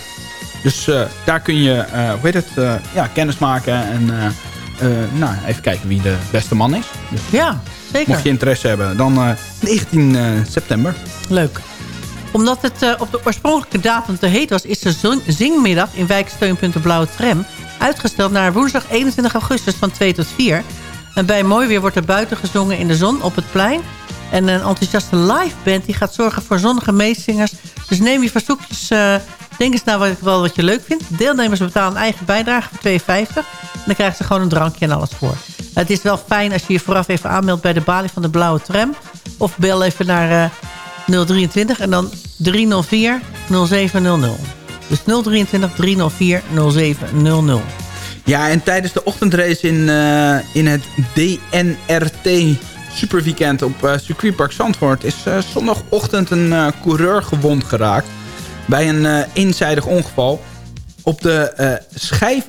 dus eh, daar kun je eh, hoe heet het, eh, ja, kennis maken en nou, even kijken wie de beste man is. Dus Ja, zeker. mocht je interesse hebben, dan eh, 19 eh, september. Leuk. Omdat het op de oorspronkelijke datum te heet was... is de zingmiddag in wijksteunpunt de Blauwe Tram... uitgesteld naar woensdag 21 augustus van 2 tot 4. En bij mooi weer wordt er buiten gezongen in de zon op het plein. En een enthousiaste live band die gaat zorgen voor zonnige meezingers. Dus neem je verzoekjes... eh, denk eens naar wat, wat je leuk vindt. Deelnemers betalen een eigen bijdrage voor 2,50. En dan krijgen ze gewoon een drankje en alles voor. Het is wel fijn als je je vooraf even aanmeldt bij de balie van de Blauwe Tram. Of bel even naar... eh, 023 en dan 304 0700. Dus 023 304 0700. Ja, en tijdens de ochtendrace in, eh, in het DNRT Superweekend op eh, circuitpark Zandvoort... is eh, zondagochtend een eh, coureur gewond geraakt bij een eh, eenzijdig ongeval. Op, de, eh, schijf,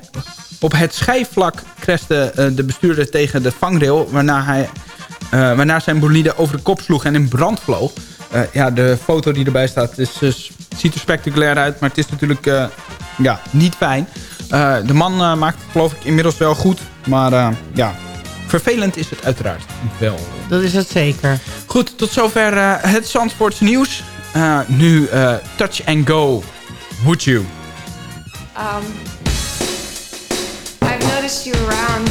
op het schijfvlak crashte eh, de bestuurder tegen de vangrail... waarna, hij, waarna zijn bolide over de kop sloeg en in brand vloog. Ja, de foto die erbij staat is, is- ziet er spectaculair uit... maar het is natuurlijk ja, niet fijn. De man maakt het geloof ik inmiddels wel goed. Maar ja, vervelend is het uiteraard wel. Dat is het zeker. Goed, tot zover het Zandvoortse nieuws. Eh, nu eh, Touch and Go. Would you? Um, I've noticed you around.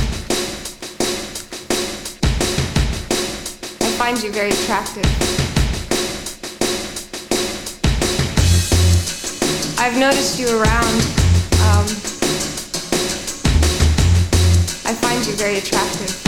I find you very attractive. I've noticed you around. Um, I find you very attractive.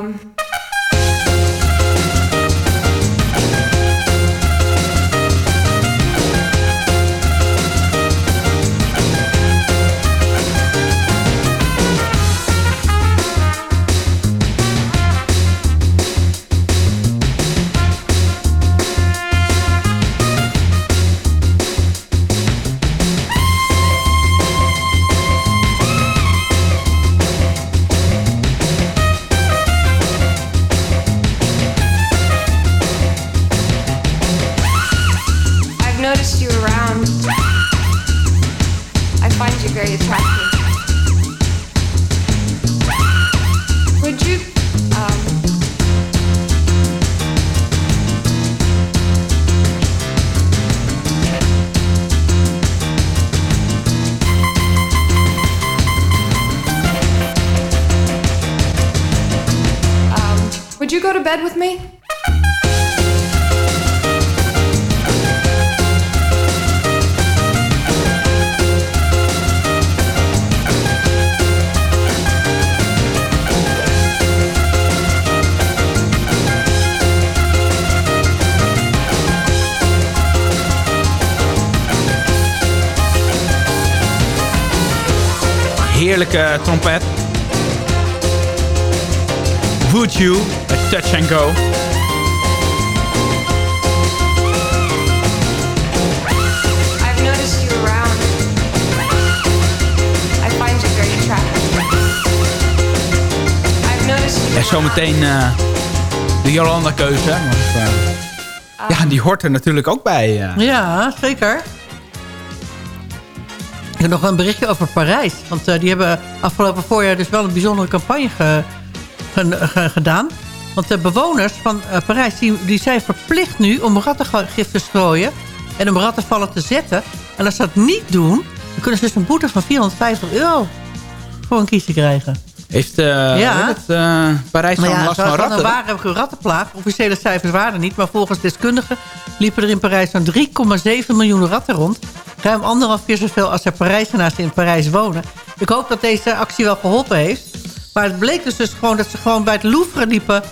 Um, Heerlijke trompet. Would You, met Touch and Go. I've noticed you around. I find you very attractive. I've noticed you En zometeen eh, de Jolanda-keuze. Want eh, ja, die hoort er natuurlijk ook bij. eh. Ja, zeker. Heb nog een berichtje over Parijs. Want eh, die hebben afgelopen voorjaar dus wel een bijzondere campagne ge- gedaan. Want de bewoners van eh, Parijs die, die zijn verplicht nu om rattengif te strooien. En om rattenvallen te zetten. En als ze dat niet doen, dan kunnen ze dus een boete van 450 euro voor een kiezer krijgen. Heeft eh Ja. het, eh, Parijs dan ja, last van ratten? een ware rattenplaag. Officiële cijfers waren er niet. Maar volgens deskundigen liepen er in Parijs zo'n 3,7 miljoen ratten rond. Ruim anderhalf keer zoveel als er Parijzenaars in Parijs wonen. Ik hoop dat deze actie wel geholpen heeft. Maar het bleek dus, dus gewoon dat ze gewoon bij het Louvre liepen.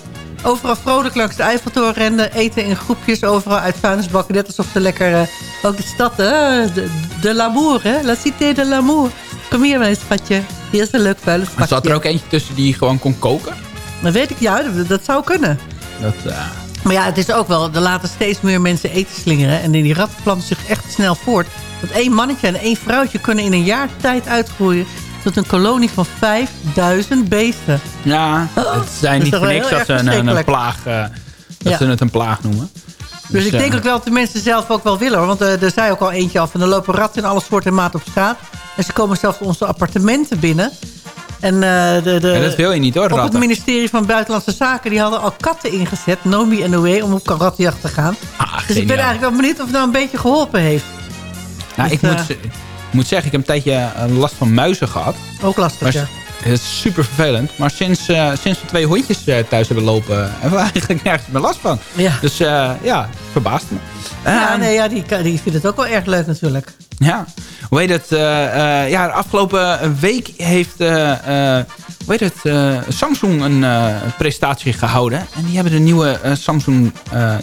Overal vrolijk langs de Eiffeltoren renden. Eten in groepjes overal uit vuilnisbakken. Net alsof ze lekker... eh, ook de stad, hè? De, de l'amour, hè? La cité de l'amour. Kom hier, mijn schatje. Hier is een leuk Maar zat er ook eentje tussen die gewoon kon koken? Dat weet ik, ja, dat, dat zou kunnen. Dat, eh, Maar ja, het is ook wel, er laten steeds meer mensen eten slingeren. En die ratten planten zich echt snel voort. Want één mannetje en één vrouwtje kunnen in een jaar tijd uitgroeien... tot een kolonie van 5000 beesten. ja, het zijn niet voor niks dat ze een, plaag... eh, dat Ja. ze het een plaag noemen. Dus ik denk ook wel dat de mensen zelf ook wel willen. hoor. Want eh, er zei ook al eentje af. En er lopen ratten in alle soorten en maten op straat. En ze komen zelfs onze appartementen binnen. En eh, de, de, Ja, dat wil je niet hoor, op het ministerie van Buitenlandse Zaken... die hadden al katten ingezet, Nomi en Noé... om op rattenjacht te gaan. Ah, dus ik ben eigenlijk wel benieuwd of het nou een beetje geholpen heeft. Nou, ik moet, eh, ik moet zeggen, ik heb een tijdje last van muizen gehad. Ook lastig, Maar ja. Het is super vervelend. Maar sinds, eh, sinds we twee hondjes eh, thuis hebben lopen... hebben we eigenlijk nergens meer last van. Ja. Dus eh, ja, verbaast me. Ja, nee, ja die, die vindt het ook wel erg leuk natuurlijk. Ja, hoe heet het? ja, de afgelopen week heeft hoe heet het, Samsung een presentatie gehouden. En die hebben de nieuwe Samsung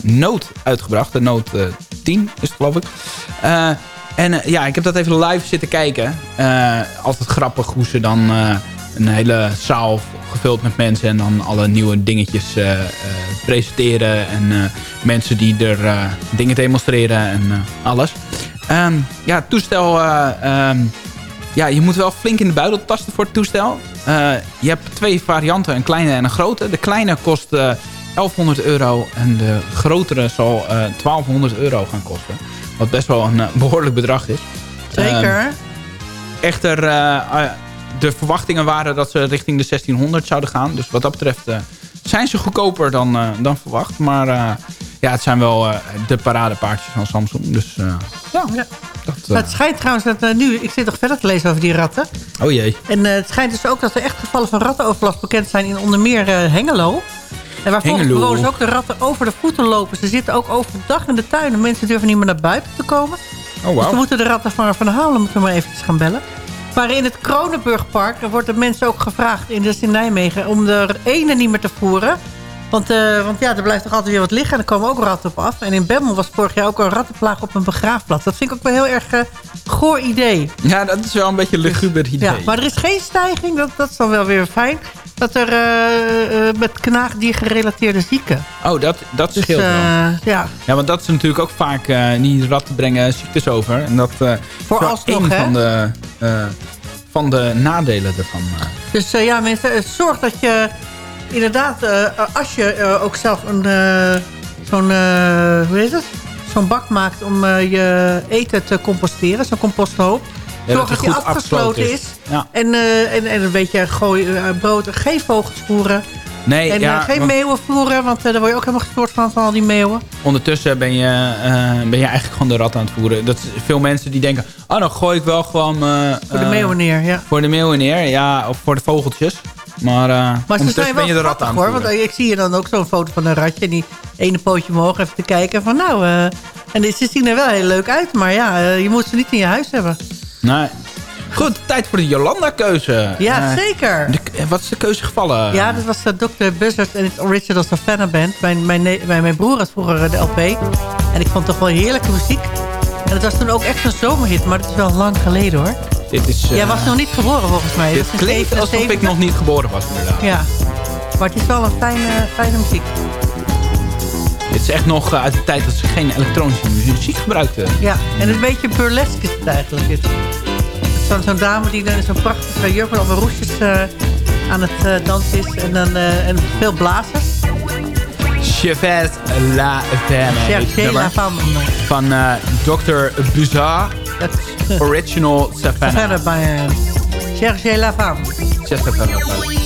Note uitgebracht. De Note 10 is het geloof ik. en ja, ik heb dat even live zitten kijken. altijd grappig hoe ze dan een hele zaal gevuld met mensen. En dan alle nieuwe dingetjes presenteren. En mensen die er dingen demonstreren en alles. Um, ja, het toestel um, ja, je moet wel flink in de buidel tasten voor het toestel. Eh, je hebt twee varianten, een kleine en een grote. De kleine kost eh 1100 euro en de grotere zal eh 1200 euro gaan kosten. Wat best wel een eh, behoorlijk bedrag is. Zeker. Ehm, echter, eh, eh, de verwachtingen waren dat ze richting de 1600 zouden gaan. Dus wat dat betreft eh, zijn ze goedkoper dan, eh, dan verwacht. Maar eh, ja, het zijn wel de paradepaardjes van Samsung. Dus ja, Ja. dat... Maar het schijnt trouwens dat nu... Ik zit nog verder te lezen over die ratten. oh jee. En het schijnt dus ook dat er echt gevallen van rattenoverlast bekend zijn in onder meer Hengelo. En waar volgens bewoners ook de ratten over de voeten lopen. Ze zitten ook overdag in de tuin en mensen durven niet meer naar buiten te komen. Oh, Dus wauw. we moeten de ratten van, van halen, moeten we maar eventjes gaan bellen. Maar in het Kronenburgpark wordt de mensen ook gevraagd, in, dus in Nijmegen, om de ene niet meer te voeren. Want, eh, want ja, er blijft toch altijd weer wat liggen en er komen ook ratten op af. En in Bemmel was vorig jaar ook een rattenplaag op een begraafplaats. Dat vind ik ook wel heel erg eh goor idee. Ja, dat is wel een beetje een luguber idee. Ja, maar er is geen stijging, dat, dat is dan wel weer fijn. Dat er eh, eh, met knaagdier gerelateerde zieken. Oh, dat, dat Dus scheelt wel. eh, ja, Ja, want dat is natuurlijk ook vaak... eh die ratten brengen ziektes over. En dat Vooralsnog, een hè? van de, van de nadelen ervan. Dus ja, mensen, zorg dat je inderdaad, als je ook zelf een zo'n, hoe heet het? Zo'n bak maakt om je eten te composteren, zo'n composthoop. Zorg dat goed afgesloten is. Ja. En, eh, en, en een beetje gooi, eh, brood, geen vogels voeren. Nee, en ja, eh, geen want meeuwen voeren, want daar word je ook helemaal gestoord van, van al die meeuwen. ondertussen ben je, ben je eigenlijk gewoon de rat aan het voeren. Dat veel mensen die denken... Oh, dan gooi ik wel gewoon... Voor de meeuwen neer, ja. Voor de meeuwen neer, ja. Of voor de vogeltjes. Maar, eh Maar ze ondertussen zijn ben wel je de rat aan hoor. het Want voeren. ik zie hier dan ook zo'n foto van een ratje. En die ene pootje omhoog even te kijken. Van nou, en ze zien er wel heel leuk uit. Maar ja, je moet ze niet in je huis hebben. Nee. Goed, tijd voor de Jolanda-keuze. Ja, Eh, zeker. de- eh, wat is de keuze gevallen? Ja, dat was uh, Dr. Buzzard en het Original Savannah Band. Mijn, mijn, mijn, mijn broer had vroeger eh, de LP. En ik vond het toch wel heerlijke muziek. En het was toen ook echt een zomerhit. Maar dat is wel lang geleden hoor. Dit is... eh, Jij was nog niet geboren volgens mij. Dit klinkt alsof ik 77. nog niet geboren was, inderdaad. Ja, maar het is wel een fijne, fijne muziek. Dit is echt nog eh, uit de tijd dat ze geen elektronische muziek gebruikten. Ja, en een beetje burlesque is het eigenlijk. dit. Zo'n zo'n dame die dan in zo'n prachtige jurk met allemaal roesjes eh, aan het eh, dansen is. En, dan, eh, en veel blazers. Chavez La Femme. het Cherchez la femme. Van Dr. Buzard. Dat Original Savannah. Eh, Cherchez la femme. Zes Savannah. Tommy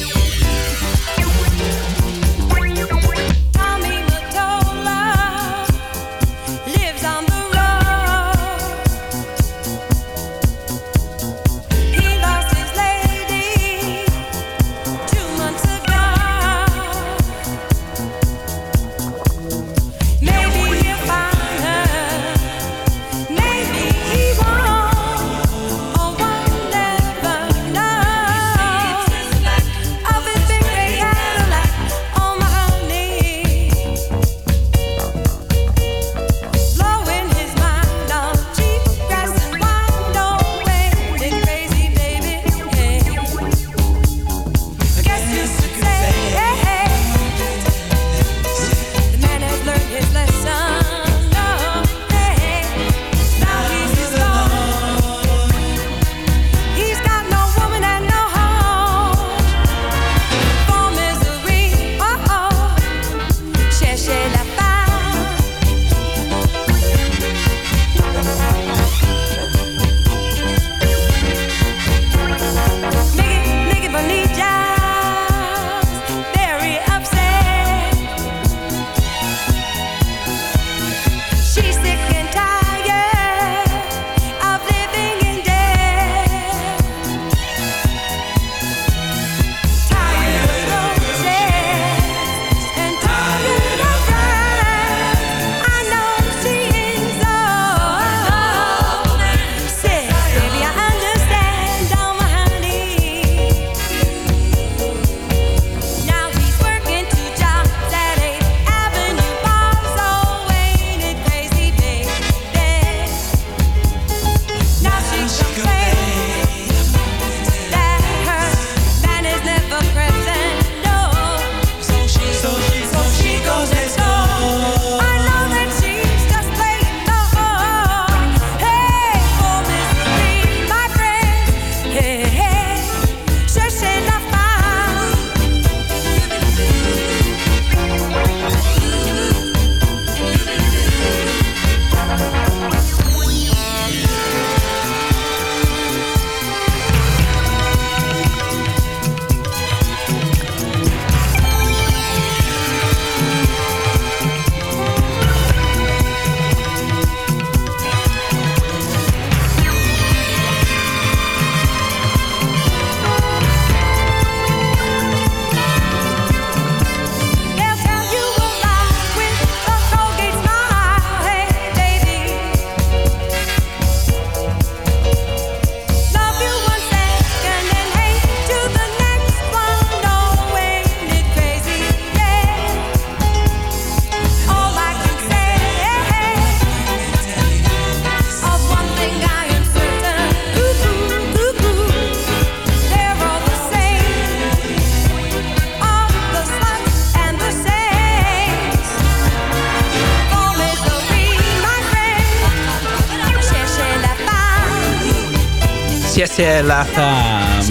Chesse la femme.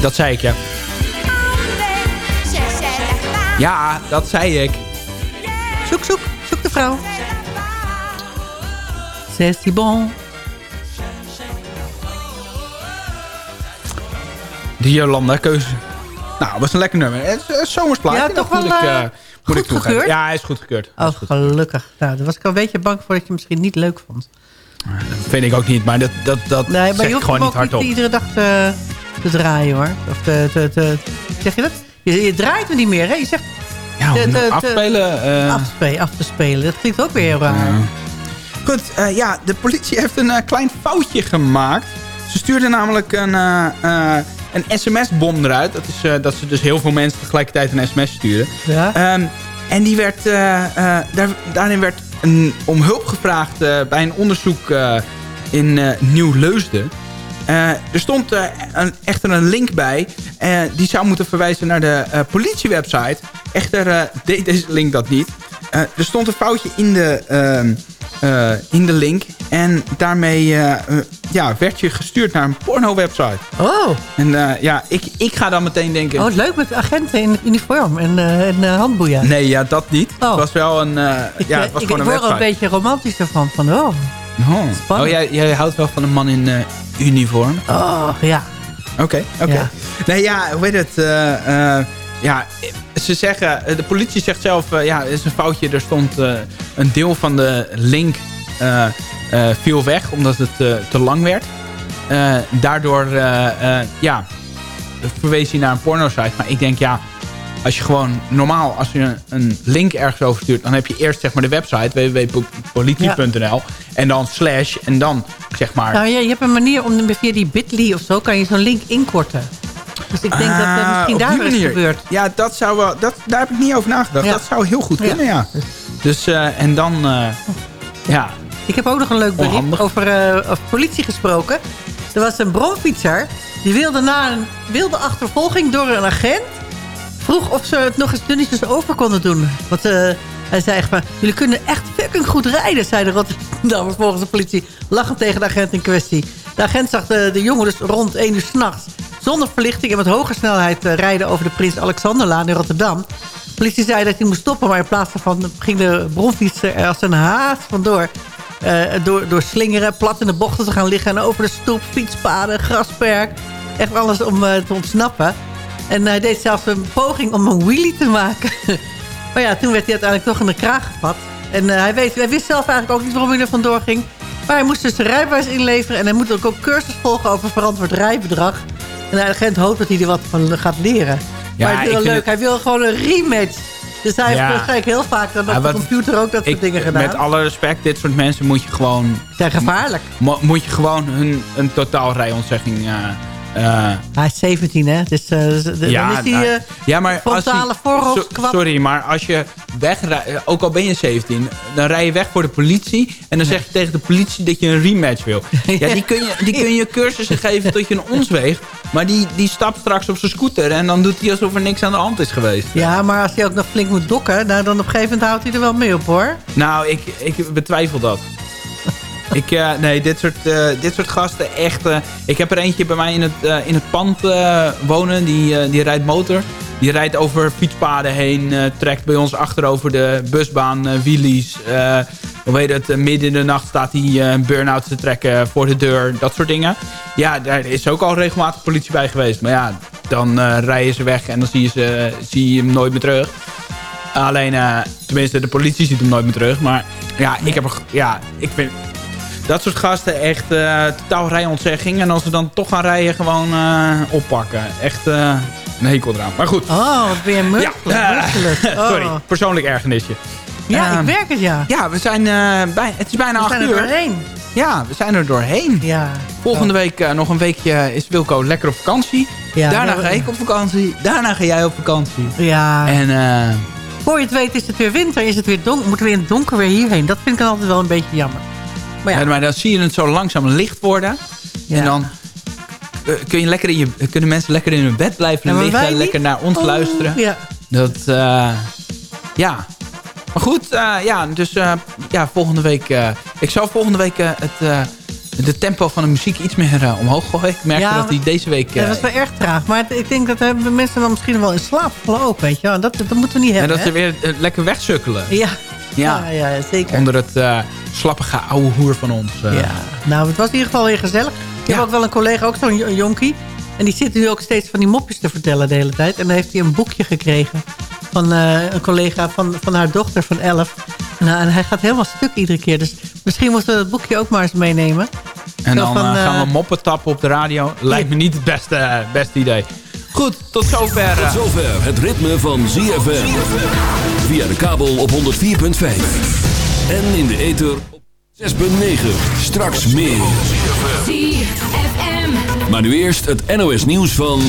Dat zei ik, ja. Ja, dat zei ik. Zoek, zoek, zoek de vrouw. C'est si bon. Die Jolanda keuze. Nou, was een lekker nummer. Het is een. Ja, Dat toch moet wel, ik, eh, eh, moet ik goed toegeven. gekeurd? Ja, hij is goed gekeurd. Oh, gelukkig. Nou, daar was ik al een beetje bang voor dat je misschien niet leuk vond. Dat vind ik ook niet, maar dat, dat, dat Nee, maar zeg je hoeft gewoon niet ook niet hardop. iedere dag te, te draaien, hoor. Of te, te, te- zeg je dat? Je, je draait me niet meer, hè? Je zegt Ja, te- om te- te- afspelen. eh, afspe- af te spelen. Dat klinkt ook weer heel raar. Ja. Goed, eh, ja, de politie heeft een eh, klein foutje gemaakt. Ze stuurde namelijk een, eh, eh, een sms-bom eruit. Dat is eh, dat ze dus heel veel mensen tegelijkertijd een sms sturen. Ja? Ehm, en die werd, eh, eh, daar, daarin werd om hulp gevraagd eh, bij een onderzoek eh, in eh, Nieuw-Leusden. Er stond een, echter een link bij. eh, die zou moeten verwijzen naar de politiewebsite. Echter deed deze link dat niet. Er stond een foutje in de, eh, in de link. En daarmee eh, eh, ja, werd je gestuurd naar een porno-website. Oh. En ja, ik, ik ga dan meteen denken... oh, leuk met agenten in uniform en, en handboeien. Nee, ja, dat niet. Oh. Het was wel een, Ik, ja, het was ik, gewoon ik een word er een beetje romantisch ervan. Van, oh, Oh, Spannend. oh jij, jij houdt wel van een man in uniform? oh, ja. Oké, oké. Ja. Nee, ja, hoe heet het? ja, ze zeggen, eh, de politie zegt zelf, eh, ja, het is een foutje. Er stond eh, een deel van de link viel weg, omdat het te lang werd. Daardoor, ja, verwees hij naar een porno-site. Maar ik denk, ja, als je gewoon normaal, als je een link ergens over stuurt, dan heb je eerst zeg maar de website www.politie.nl en dan slash en dan zeg maar. Nou, ja, je hebt een manier om via die bit.ly of zo... kan je zo'n link inkorten. Dus ik denk dat Ah, dat misschien daar is gebeurd. Ja, dat zou wel, dat, daar heb ik niet over nagedacht. Ja. Dat zou heel goed kunnen, ja. Dus, eh, en dan, eh, ja. Ik heb ook nog een leuk bericht over, eh, over politie gesproken. Er was een bromfietser. Die wilde na een wilde achtervolging door een agent... vroeg of ze het nog eens dunnetjes over konden doen. Want hij zei echt maar... jullie kunnen echt fucking goed rijden, zei de volgens de politie. Lachend tegen de agent in kwestie. De agent zag de, de jongen dus rond 1 uur s'nachts... zonder verlichting en met hoge snelheid eh, rijden over de Prins Alexanderlaan in Rotterdam. De politie zei dat hij moest stoppen, maar in plaats daarvan ging de bromfietser er als een haast vandoor. eh, door, door slingeren, plat in de bochten te gaan liggen... en over de stoep, fietspaden, grasperk. Echt alles om eh, te ontsnappen. En hij deed zelfs een poging om een wheelie te maken. maar ja, toen werd hij uiteindelijk toch in de kraag gevat. En hij, weet, hij wist zelf eigenlijk ook niet waarom hij er vandoor ging. Maar hij moest dus zijn rijbewijs inleveren... en hij moet ook, ook cursus volgen over verantwoord rijbedrag. En de agent hoopt dat hij er wat van gaat leren. Ja, maar het is wel leuk. het- Hij wil gewoon een rematch. Dus hij heeft waarschijnlijk heel vaak dan op Ja, de computer ook dat soort dingen gedaan. met alle respect, dit soort mensen moet je gewoon... zijn gevaarlijk. mo- moet je gewoon hun een totaal rijontzegging... eh, eh, Hij is 17, hè? Dus eh, de- dan is hij nou, eh, ja, maar frontale so- Sorry, maar als je wegrijdt, ook al ben je 17, dan rij je weg voor de politie. En dan zeg je tegen de politie dat je een rematch wil. Ja, die kun je, die kun je cursussen geven tot je een ons weegt. Maar die, die stapt straks op zijn scooter en dan doet hij alsof er niks aan de hand is geweest. Ja, maar als hij ook nog flink moet dokken... Nou, dan op een gegeven moment houdt hij er wel mee op, hoor. Nou, ik, ik betwijfel dat. Ik, eh, nee, dit soort, eh, dit soort gasten echt... eh, ik heb er eentje bij mij in het, in het pand wonen. Die, die rijdt motor. Die rijdt over fietspaden heen. trekt bij ons achterover de busbaan, wheelies. hoe heet het? midden in de nacht staat hij een burn-out te trekken voor de deur. Dat soort dingen. Ja, daar is ook al regelmatig politie bij geweest. Maar ja, dan rijden ze weg en dan zie je, ze, zie je hem nooit meer terug. Alleen, tenminste, de politie ziet hem nooit meer terug. Maar ja, ik heb ja, ik vind dat soort gasten echt eh, totaal rijontzegging. En als ze dan toch gaan rijden, gewoon eh, oppakken. Echt eh, een hekel eraan. Maar goed. Oh, wat ben je murkelijk. Ja. Oh. Sorry, persoonlijk ergernisje. Ja, Ehm, ik werk het, ja. Ja, we zijn bij, het is bijna We acht zijn er uur. doorheen. Ja, we zijn er doorheen. Ja. Volgende week nog een weekje is Wilco lekker op vakantie. Ja, Daarna we- ga ik op vakantie. Daarna ga jij op vakantie. Ja. En Voor je het weet is het weer winter, is het weer donker. Moeten we in het donker weer hierheen. Dat vind ik dan altijd wel een beetje jammer. Maar ja, maar dan zie je het zo langzaam licht worden. Ja. En dan eh, kun je lekker in je, kunnen mensen lekker in hun bed blijven Ja, liggen. Lekker naar ons Oh, luisteren. Ja. Dat, eh, ja. Maar goed, eh, ja, dus ja, volgende week... ik zal volgende week het, de tempo van de muziek iets meer omhoog gooien. Ik merkte Ja, dat die deze week... Ja, dat is wel erg traag. Maar het- ik denk dat eh, mensen dan misschien wel in slaap vallen ook, weet je wel. Dat, dat moeten we niet en hebben, dat ze weer lekker wegsukkelen. Ja. Ja. Ja, ja, zeker. Onder het eh, slappige oude hoer van ons. eh. Ja, nou, het was in ieder geval weer gezellig. Ik heb ook wel een collega, ook zo'n jo- jonkie. En die zit nu ook steeds van die mopjes te vertellen de hele tijd. En dan heeft hij een boekje gekregen van eh, een collega van, van haar dochter van 11. Nou, en hij gaat helemaal stuk iedere keer. Dus misschien moeten we dat boekje ook maar eens meenemen. En Zo dan van, gaan we moppen tappen op de radio. Lijkt me niet het beste, beste idee. Goed, tot zover. eh. Tot zover het ritme van ZFM. Via de kabel op 104.5. En in de ether op 6.9. Straks meer. Maar nu eerst het NOS nieuws van...